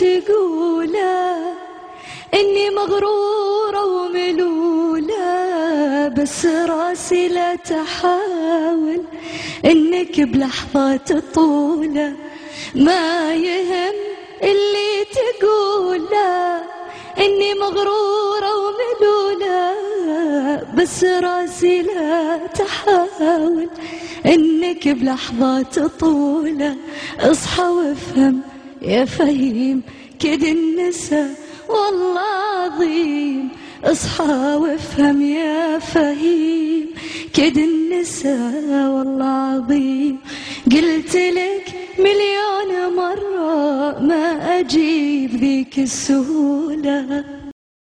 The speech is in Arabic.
تقوله إني مغرورة وملولة بس راسي لا تحاول إنك بلحظة طولة ما يهم اللي تقوله إني مغرورة وملولة بس راسي لا تحاول إنك بلحظة طولة اصحى وافهم يا فهيم كد النسا والله عظيم اصحى وافهم يا فهيم كد النسا والله عظيم. قلت لك مليون مرة ما أجيب ذيك السهولة.